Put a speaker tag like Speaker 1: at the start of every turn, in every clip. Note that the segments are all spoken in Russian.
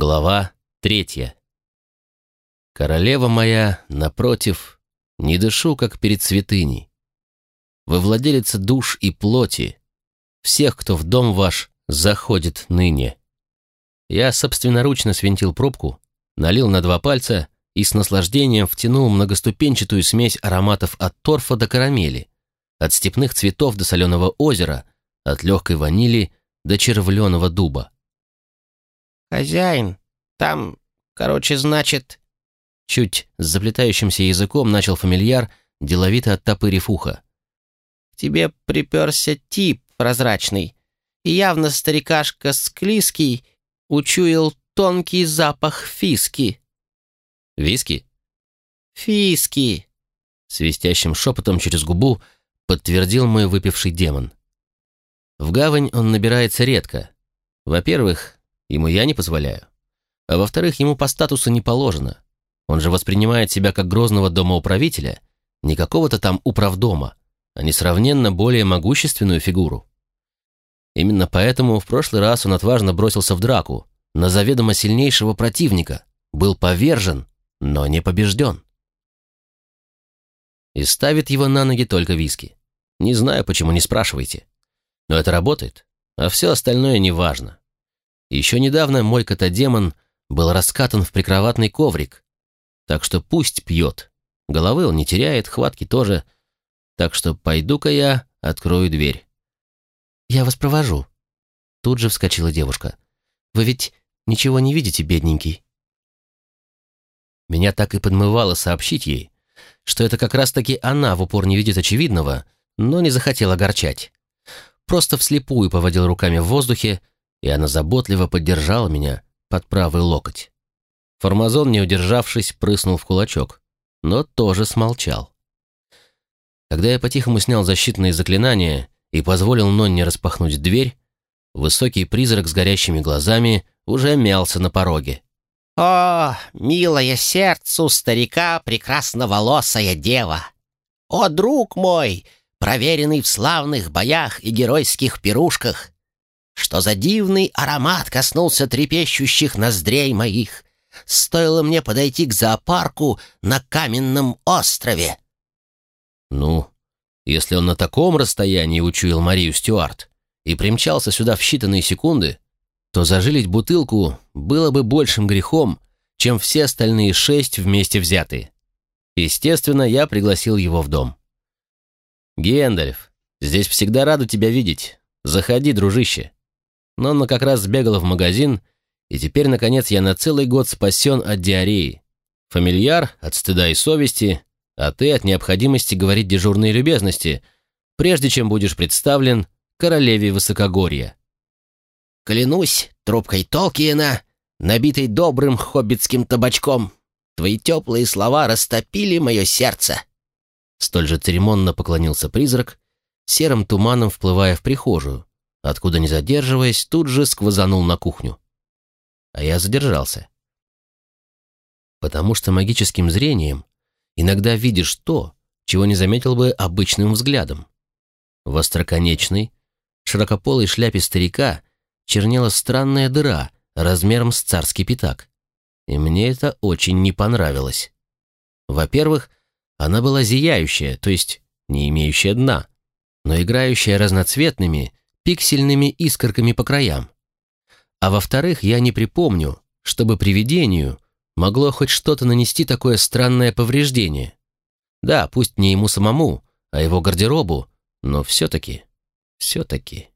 Speaker 1: Глава третья. Королева моя, напротив, не дышу, как перед святыней. Вы владелица душ и плоти, всех, кто в дом ваш заходит ныне. Я собственноручно свинтил пробку, налил на два пальца и с наслаждением втянул многоступенчатую смесь ароматов от торфа до карамели, от степных цветов до соленого озера, от легкой ванили до червленого дуба.
Speaker 2: «Хозяин, там, короче, значит...»
Speaker 1: Чуть с заплетающимся языком начал фамильяр, деловито оттопырив ухо.
Speaker 2: тебе приперся тип прозрачный, и явно старикашка склизкий учуял тонкий запах фиски».
Speaker 1: «Виски?»
Speaker 2: «Фиски», —
Speaker 1: свистящим шепотом через губу подтвердил мой выпивший демон. В гавань он набирается редко. Во-первых, Ему я не позволяю. А во-вторых, ему по статусу не положено. Он же воспринимает себя как грозного домоуправителя, не какого-то там управдома, а несравненно более могущественную фигуру. Именно поэтому в прошлый раз он отважно бросился в драку, на заведомо сильнейшего противника, был повержен, но не побежден. И ставит его на ноги только виски. Не знаю, почему, не спрашивайте. Но это работает, а все остальное неважно. Еще недавно мой котодемон был раскатан в прикроватный коврик, так что пусть пьет. Головы он не теряет, хватки тоже. Так что пойду-ка я открою дверь. «Я вас провожу». Тут же вскочила девушка. «Вы ведь ничего не видите, бедненький?» Меня так и подмывало сообщить ей, что это как раз-таки она в упор не видит очевидного, но не захотела огорчать. Просто вслепую поводил руками в воздухе, и она заботливо поддержала меня под правый локоть. Формазон, не удержавшись, прыснул в кулачок, но тоже смолчал. Когда я по-тихому снял защитные заклинания и позволил Нонне распахнуть дверь, высокий призрак с горящими глазами уже мялся на пороге.
Speaker 2: «О, милое сердцу старика прекрасноволосая дева! О, друг мой, проверенный в славных боях и геройских пирушках! Что за дивный аромат коснулся трепещущих ноздрей моих. Стоило мне подойти к зоопарку на каменном острове.
Speaker 1: Ну, если он на таком расстоянии учуял Марию Стюарт и примчался сюда в считанные секунды, то зажилить бутылку было бы большим грехом, чем все остальные шесть вместе взятые. Естественно, я пригласил его в дом. «Гендальф, здесь всегда рада тебя видеть. Заходи, дружище». Но она как раз сбегала в магазин, и теперь, наконец, я на целый год спасен от диареи. Фамильяр от стыда и совести, а ты от необходимости говорить дежурные любезности, прежде чем будешь представлен королеве высокогорья.
Speaker 2: Клянусь трубкой Толкиена, набитой добрым хоббитским табачком, твои теплые слова растопили мое сердце.
Speaker 1: Столь же церемонно поклонился призрак, серым туманом вплывая в прихожую, откуда, не задерживаясь, тут же сквозанул на кухню. А я задержался. Потому что магическим зрением иногда видишь то, чего не заметил бы обычным взглядом. В остроконечной, широкополой шляпе старика чернела странная дыра размером с царский пятак. И мне это очень не понравилось. Во-первых, она была зияющая, то есть не имеющая дна, но играющая разноцветными, пиксельными искорками по краям. А во-вторых, я не припомню, чтобы привидению могло хоть что-то нанести такое странное повреждение. Да, пусть не ему самому, а его гардеробу, но все-таки, все-таки.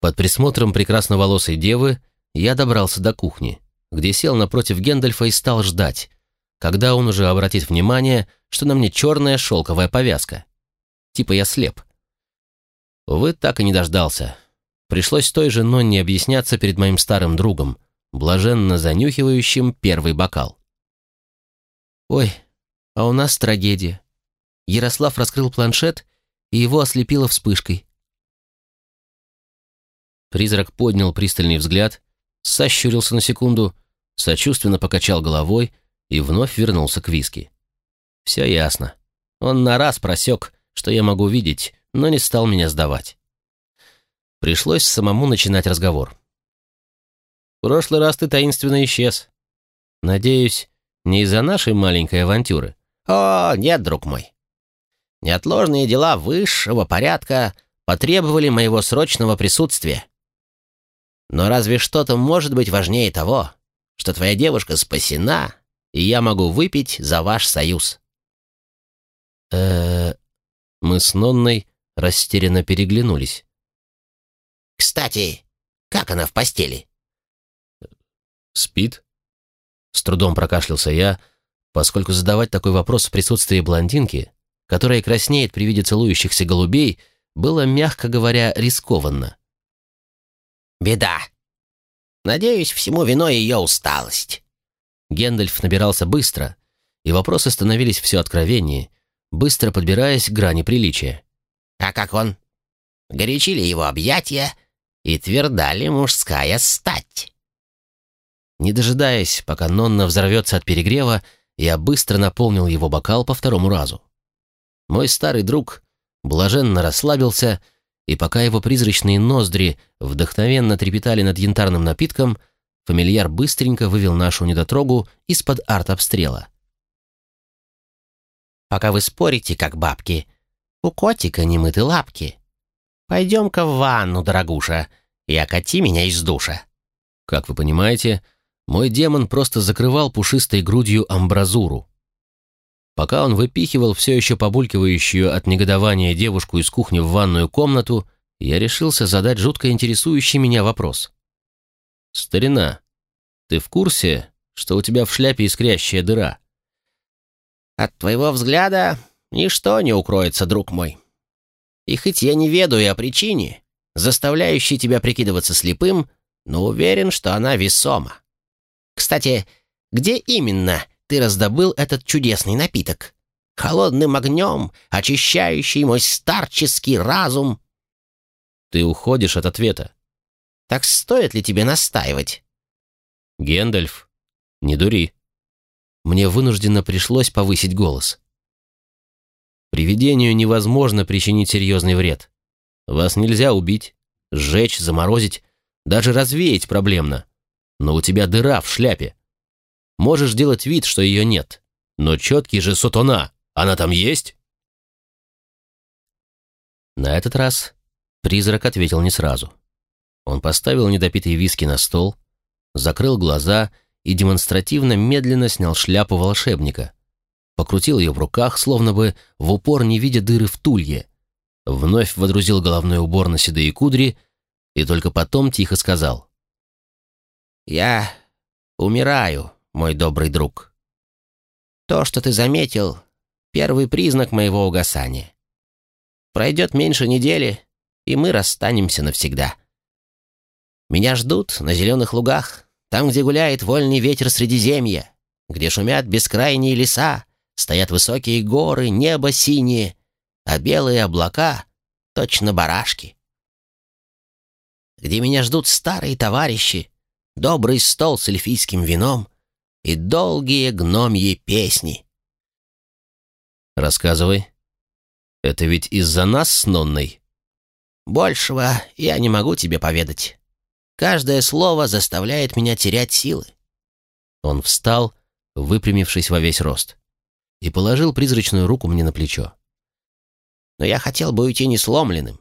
Speaker 1: Под присмотром прекрасноволосой девы я добрался до кухни, где сел напротив Гендальфа и стал ждать, когда он уже обратит внимание, что на мне черная шелковая повязка. Типа я слеп. Увы, так и не дождался. Пришлось той же Нонне объясняться перед моим старым другом, блаженно занюхивающим первый бокал. «Ой, а у нас трагедия». Ярослав раскрыл планшет, и его ослепило вспышкой. Призрак поднял пристальный взгляд, сощурился на секунду, сочувственно покачал головой и вновь вернулся к виски. Все ясно. Он на раз просек, что я могу видеть, но не стал меня сдавать. Пришлось самому начинать разговор. В прошлый раз ты таинственно исчез. Надеюсь, не из-за нашей маленькой авантюры.
Speaker 2: О, нет, друг мой. Неотложные дела высшего порядка потребовали моего срочного присутствия. Но разве что-то может быть важнее того, что твоя девушка спасена, и я могу выпить за ваш союз?»
Speaker 1: э Мы с Нонной растерянно переглянулись.
Speaker 2: «Кстати, как она в постели?»
Speaker 1: «Спит?» С трудом прокашлялся я, поскольку задавать такой вопрос в присутствии блондинки, которая краснеет при виде целующихся голубей, было, мягко говоря, рискованно.
Speaker 2: «Беда. Надеюсь, всему виной ее усталость».
Speaker 1: Гендальф набирался быстро, и вопросы становились все откровеннее, быстро подбираясь к грани приличия.
Speaker 2: «А как он? Горячили его объятия и тверда ли мужская стать?»
Speaker 1: Не дожидаясь, пока Нонна взорвется от перегрева, я быстро наполнил его бокал по второму разу. Мой старый друг блаженно расслабился, и пока его призрачные ноздри вдохновенно трепетали над янтарным напитком, фамильяр быстренько вывел нашу недотрогу из-под арт-обстрела.
Speaker 2: «Пока вы спорите, как бабки, у котика не мыты лапки. Пойдем-ка в ванну, дорогуша, и окати меня из душа».
Speaker 1: Как вы понимаете, мой демон просто закрывал пушистой грудью амбразуру. Пока он выпихивал все еще побулькивающую от негодования девушку из кухни в ванную комнату, я решился задать жутко интересующий меня вопрос. «Старина, ты в курсе, что у тебя в шляпе искрящая дыра?»
Speaker 2: «От твоего взгляда ничто не укроется, друг мой. И хоть я не ведаю о причине, заставляющей тебя прикидываться слепым, но уверен, что она весома. Кстати, где именно ты раздобыл этот чудесный напиток? Холодным огнем, очищающий мой старческий разум.
Speaker 1: Ты уходишь от ответа.
Speaker 2: Так стоит ли тебе настаивать?
Speaker 1: Гендальф, не дури. Мне вынужденно пришлось повысить голос. Привидению невозможно причинить серьезный вред. Вас нельзя убить, сжечь, заморозить, даже развеять проблемно но у тебя дыра в шляпе. Можешь делать вид, что ее нет, но четкий же сутона, она там есть?» На этот раз призрак ответил не сразу. Он поставил недопитые виски на стол, закрыл глаза и демонстративно медленно снял шляпу волшебника, покрутил ее в руках, словно бы в упор не видя дыры в тулье, вновь водрузил головной убор на седые кудри и только потом тихо сказал
Speaker 2: «Я умираю, мой добрый друг. То, что ты заметил, первый признак моего угасания. Пройдет меньше недели, и мы расстанемся навсегда. Меня ждут на зеленых лугах, там, где гуляет вольный ветер Средиземья, где шумят бескрайние леса, стоят высокие горы, небо синее, а белые облака — точно барашки. Где меня ждут старые товарищи, добрый стол с эльфийским вином и долгие гномьи песни.
Speaker 1: «Рассказывай. Это ведь из-за нас с Нонной?»
Speaker 2: «Большего я не могу тебе поведать. Каждое слово заставляет меня терять силы».
Speaker 1: Он встал, выпрямившись во весь рост, и положил призрачную руку мне на плечо.
Speaker 2: «Но я хотел бы уйти не сломленным,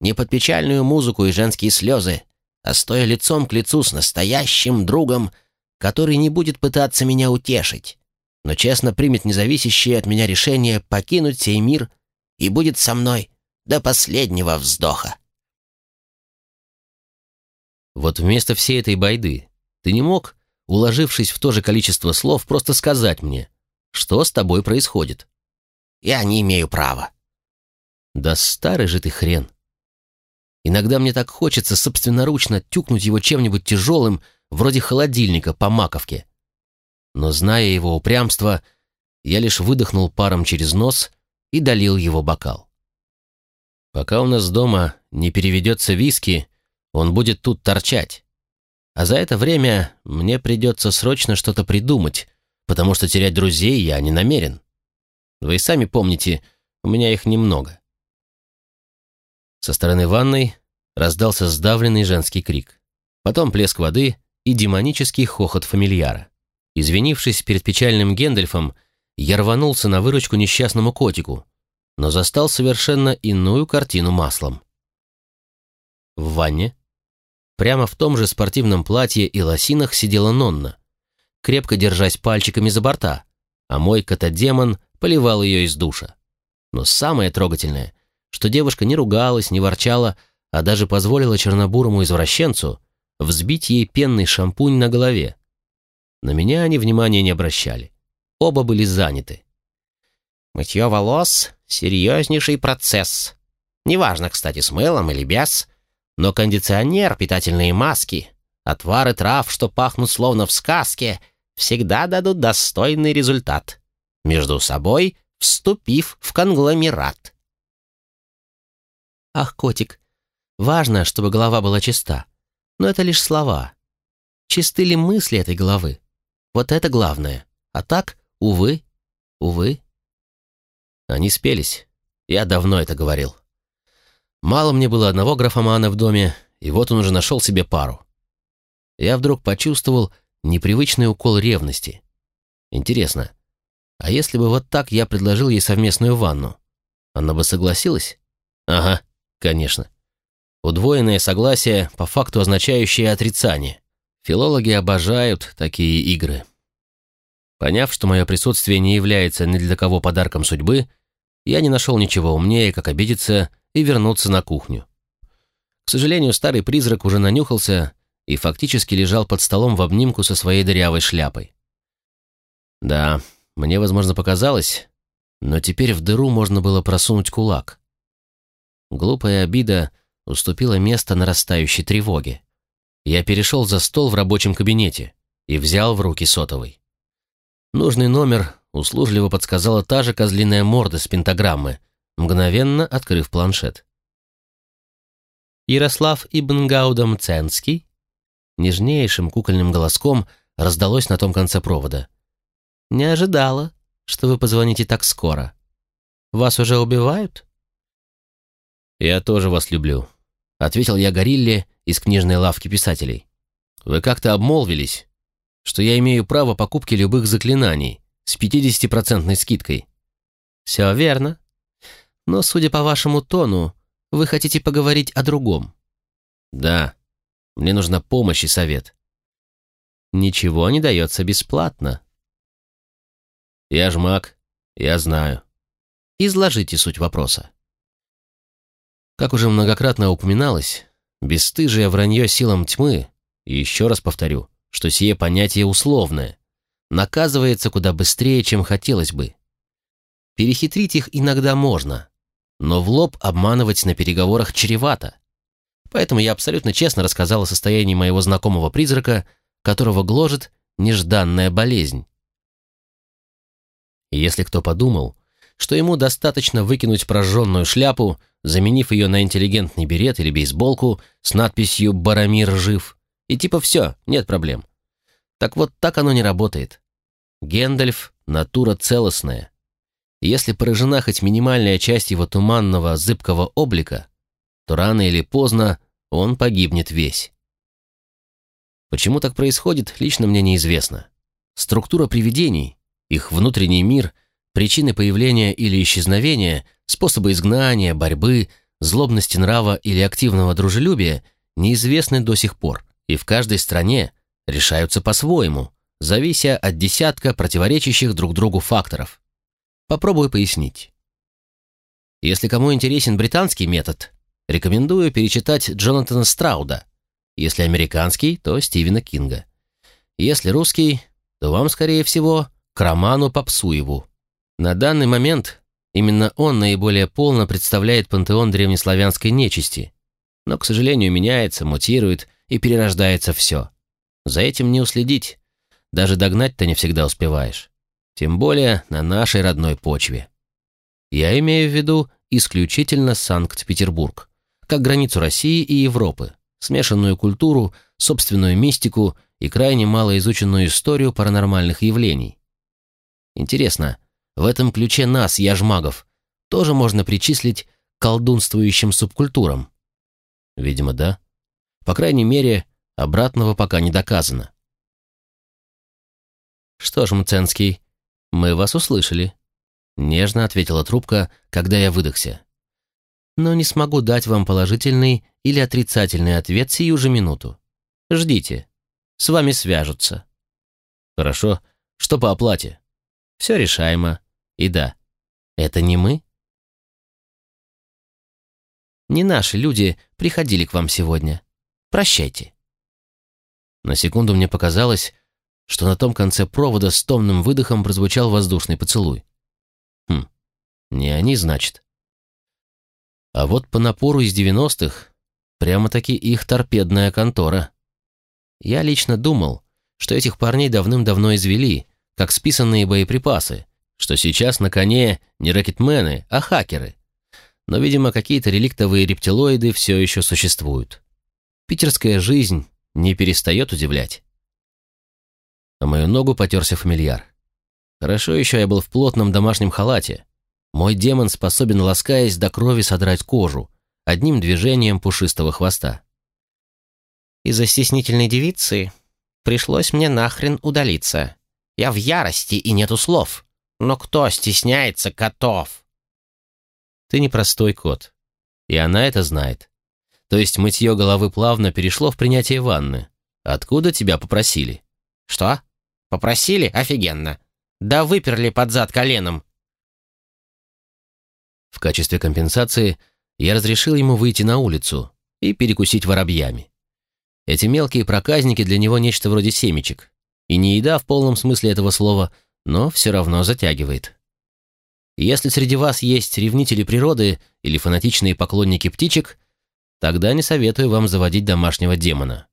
Speaker 2: не под печальную музыку и женские слезы, а стоя лицом к лицу с настоящим другом, который не будет пытаться меня утешить, но честно примет независящее от меня решение покинуть сей мир и будет со мной до последнего вздоха.
Speaker 1: Вот вместо всей этой байды ты не мог, уложившись в то же количество слов, просто сказать мне, что с тобой происходит?
Speaker 2: Я не имею права.
Speaker 1: Да старый же ты хрен. Иногда мне так хочется собственноручно тюкнуть его чем-нибудь тяжелым, вроде холодильника по маковке. Но, зная его упрямство, я лишь выдохнул паром через нос и долил его бокал. Пока у нас дома не переведется виски, он будет тут торчать. А за это время мне придется срочно что-то придумать, потому что терять друзей я не намерен. Вы и сами помните, у меня их немного. Со стороны ванной раздался сдавленный женский крик. Потом плеск воды и демонический хохот фамильяра. Извинившись перед печальным Гендальфом, я рванулся на выручку несчастному котику, но застал совершенно иную картину маслом. В ванне, прямо в том же спортивном платье и лосинах сидела Нонна, крепко держась пальчиками за борта, а мой котодемон поливал ее из душа. Но самое трогательное, что девушка не ругалась, не ворчала, а даже позволила чернобурому извращенцу взбить ей пенный шампунь на голове. На меня они внимания не обращали. Оба были заняты.
Speaker 2: Мытье волос — серьезнейший процесс. Неважно, кстати, с мылом или без, но кондиционер, питательные маски, отвары трав, что пахнут словно в сказке, всегда дадут достойный результат. Между собой вступив в конгломерат.
Speaker 1: Ах, котик, важно, чтобы голова была чиста. Но это лишь слова. Чисты ли мысли этой головы? Вот это главное. А так, увы, увы. Они спелись. Я давно это говорил. Мало мне было одного графомана в доме, и вот он уже нашел себе пару. Я вдруг почувствовал непривычный укол ревности. Интересно, а если бы вот так я предложил ей совместную ванну? Она бы согласилась? Ага, конечно. Удвоенное согласие, по факту означающее отрицание. Филологи обожают такие игры. Поняв, что мое присутствие не является ни для кого подарком судьбы, я не нашел ничего умнее, как обидеться и вернуться на кухню. К сожалению, старый призрак уже нанюхался и фактически лежал под столом в обнимку со своей дырявой шляпой. Да, мне, возможно, показалось, но теперь в дыру можно было просунуть кулак. Глупая обида уступила место нарастающей тревоге. Я перешел за стол в рабочем кабинете и взял в руки сотовый. Нужный номер услужливо подсказала та же козлиная морда с пентаграммы, мгновенно открыв планшет. Ярослав Ибн Гаудам Ценский нежнейшим кукольным голоском раздалось на том конце провода. «Не ожидала, что вы позвоните так скоро. Вас уже убивают?» «Я тоже вас люблю», — ответил я горилле из книжной лавки писателей. «Вы как-то обмолвились, что я имею право покупки любых заклинаний с 50% скидкой». «Все верно. Но, судя по вашему тону, вы хотите поговорить о другом». «Да», мне нужна помощь и совет. Ничего не дается бесплатно. Я ж маг, я знаю. Изложите суть вопроса. Как уже многократно упоминалось, бесстыжие вранье силам тьмы, и еще раз повторю, что сие понятие условное, наказывается куда быстрее, чем хотелось бы. Перехитрить их иногда можно, но в лоб обманывать на переговорах чревато. Поэтому я абсолютно честно рассказал о состоянии моего знакомого призрака, которого гложет нежданная болезнь. Если кто подумал, что ему достаточно выкинуть прожженную шляпу, заменив ее на интеллигентный берет или бейсболку с надписью «Барамир жив», и типа все, нет проблем. Так вот так оно не работает. Гендальф — натура целостная. Если поражена хоть минимальная часть его туманного, зыбкого облика, то рано или поздно он погибнет весь. Почему так происходит, лично мне неизвестно. Структура привидений, их внутренний мир, причины появления или исчезновения, способы изгнания, борьбы, злобности нрава или активного дружелюбия неизвестны до сих пор, и в каждой стране решаются по-своему, завися от десятка противоречащих друг другу факторов. Попробую пояснить. Если кому интересен британский метод, рекомендую перечитать Джонатана Страуда. Если американский, то Стивена Кинга. Если русский, то вам, скорее всего, к роману Попсуеву. На данный момент именно он наиболее полно представляет пантеон древнеславянской нечисти. Но, к сожалению, меняется, мутирует и перерождается все. За этим не уследить. Даже догнать-то не всегда успеваешь. Тем более на нашей родной почве. Я имею в виду исключительно Санкт-Петербург как границу России и Европы, смешанную культуру, собственную мистику и крайне малоизученную историю паранормальных явлений. Интересно, в этом ключе нас, яжмагов, тоже можно причислить к колдунствующим субкультурам? Видимо, да. По крайней мере, Обратного пока не доказано. «Что ж, Мценский, мы вас услышали», — нежно ответила трубка, когда я выдохся. «Но не смогу дать вам положительный или отрицательный ответ сию же минуту. Ждите. С вами свяжутся». «Хорошо. Что по оплате?» «Все решаемо. И да, это не мы?» «Не наши люди приходили к вам сегодня. Прощайте». На секунду мне показалось, что на том конце провода с томным выдохом прозвучал воздушный поцелуй. Хм, не они, значит. А вот по напору из девяностых прямо-таки их торпедная контора. Я лично думал, что этих парней давным-давно извели, как списанные боеприпасы, что сейчас на коне не ракетмены, а хакеры. Но, видимо, какие-то реликтовые рептилоиды все еще существуют. Питерская жизнь не перестает удивлять. На мою ногу потерся фамильяр. Хорошо еще я был в плотном домашнем халате. Мой демон способен, ласкаясь до крови, содрать кожу одним движением пушистого хвоста.
Speaker 2: Из-за стеснительной девицы пришлось мне нахрен удалиться. Я в ярости и нету слов. Но кто стесняется котов?
Speaker 1: Ты непростой кот. И она это знает. То есть мытье головы плавно перешло в принятие ванны. Откуда тебя попросили?
Speaker 2: Что? Попросили? Офигенно. Да выперли под зад коленом.
Speaker 1: В качестве компенсации я разрешил ему выйти на улицу и перекусить воробьями. Эти мелкие проказники для него нечто вроде семечек. И не еда в полном смысле этого слова, но все равно затягивает. Если среди вас есть ревнители природы или фанатичные поклонники птичек, Тогда не советую вам заводить домашнего демона.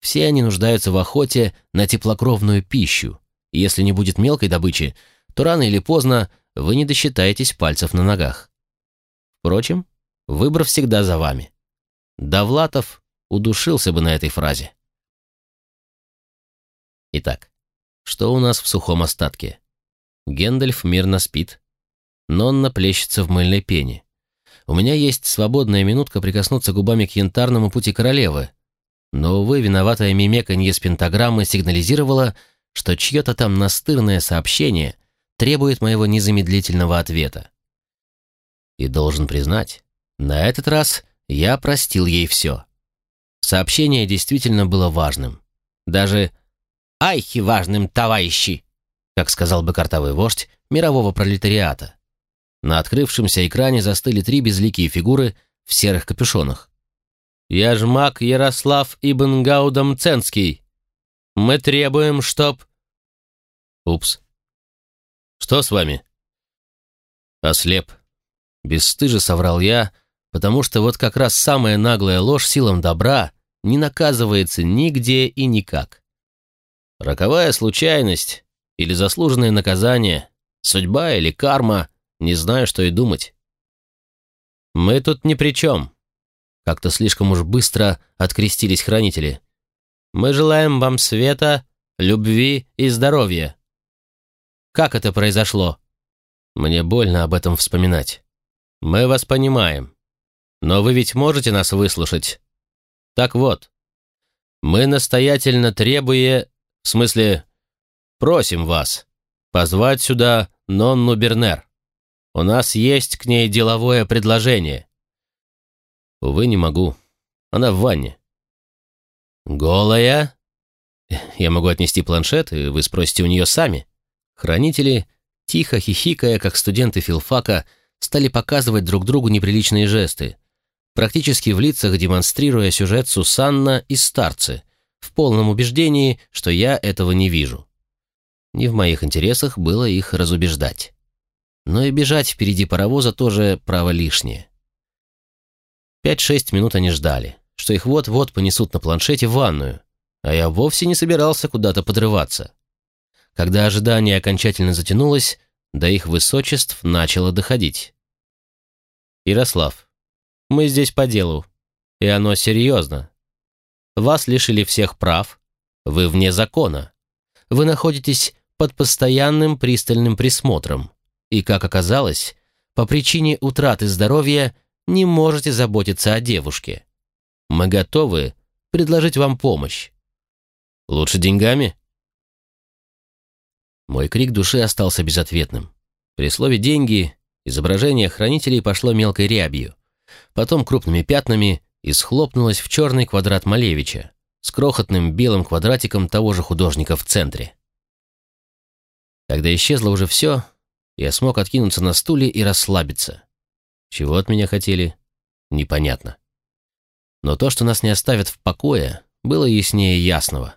Speaker 1: Все они нуждаются в охоте на теплокровную пищу, и если не будет мелкой добычи, то рано или поздно вы не досчитаетесь пальцев на ногах. Впрочем, выбор всегда за вами. Довлатов удушился бы на этой фразе. Итак, что у нас в сухом остатке? Гендальф мирно спит. Нонна плещется в мыльной пене. У меня есть свободная минутка прикоснуться губами к янтарному пути королевы. Но, увы, виноватая мимеканье с пентаграммы сигнализировала, что чье-то там настырное сообщение требует моего незамедлительного ответа. И должен признать, на этот раз я простил ей все. Сообщение действительно было важным. Даже «айхи важным, товарищи», как сказал бы картовый вождь мирового пролетариата. На открывшемся экране застыли три безликие фигуры в серых капюшонах. «Я ж маг Ярослав Ибн Гаудам Ценский. Мы требуем, чтоб...» «Упс. Что с вами?» «Ослеп». Бесстыже соврал я, потому что вот как раз самая наглая ложь силам добра не наказывается нигде и никак. Роковая случайность или заслуженное наказание, судьба или карма — не знаю, что и думать. Мы тут ни при чем. Как-то слишком уж быстро открестились хранители. Мы желаем вам света, любви и здоровья. Как это произошло? Мне больно об этом вспоминать. Мы вас понимаем. Но вы ведь можете нас выслушать. Так вот, мы настоятельно требуя, в смысле, просим вас, позвать сюда Нонну Бернер. У нас есть к ней деловое предложение». «Увы, не могу. Она в ванне». «Голая?» «Я могу отнести планшет, и вы спросите у нее сами». Хранители, тихо хихикая, как студенты филфака, стали показывать друг другу неприличные жесты, практически в лицах демонстрируя сюжет Сусанна и старцы, в полном убеждении, что я этого не вижу. Не в моих интересах было их разубеждать но и бежать впереди паровоза тоже право лишнее. Пять-шесть минут они ждали, что их вот-вот понесут на планшете в ванную, а я вовсе не собирался куда-то подрываться. Когда ожидание окончательно затянулось, до их высочеств начало доходить. «Ярослав, мы здесь по делу, и оно серьезно. Вас лишили всех прав, вы вне закона. Вы находитесь под постоянным пристальным присмотром и, как оказалось, по причине утраты здоровья не можете заботиться о девушке. Мы готовы предложить вам помощь. Лучше деньгами?» Мой крик души остался безответным. При слове «деньги» изображение хранителей пошло мелкой рябью, потом крупными пятнами и схлопнулось в черный квадрат Малевича с крохотным белым квадратиком того же художника в центре. Когда исчезло уже все, я смог откинуться на стуле и расслабиться. Чего от меня хотели, непонятно. Но то, что нас не оставят в покое, было яснее ясного.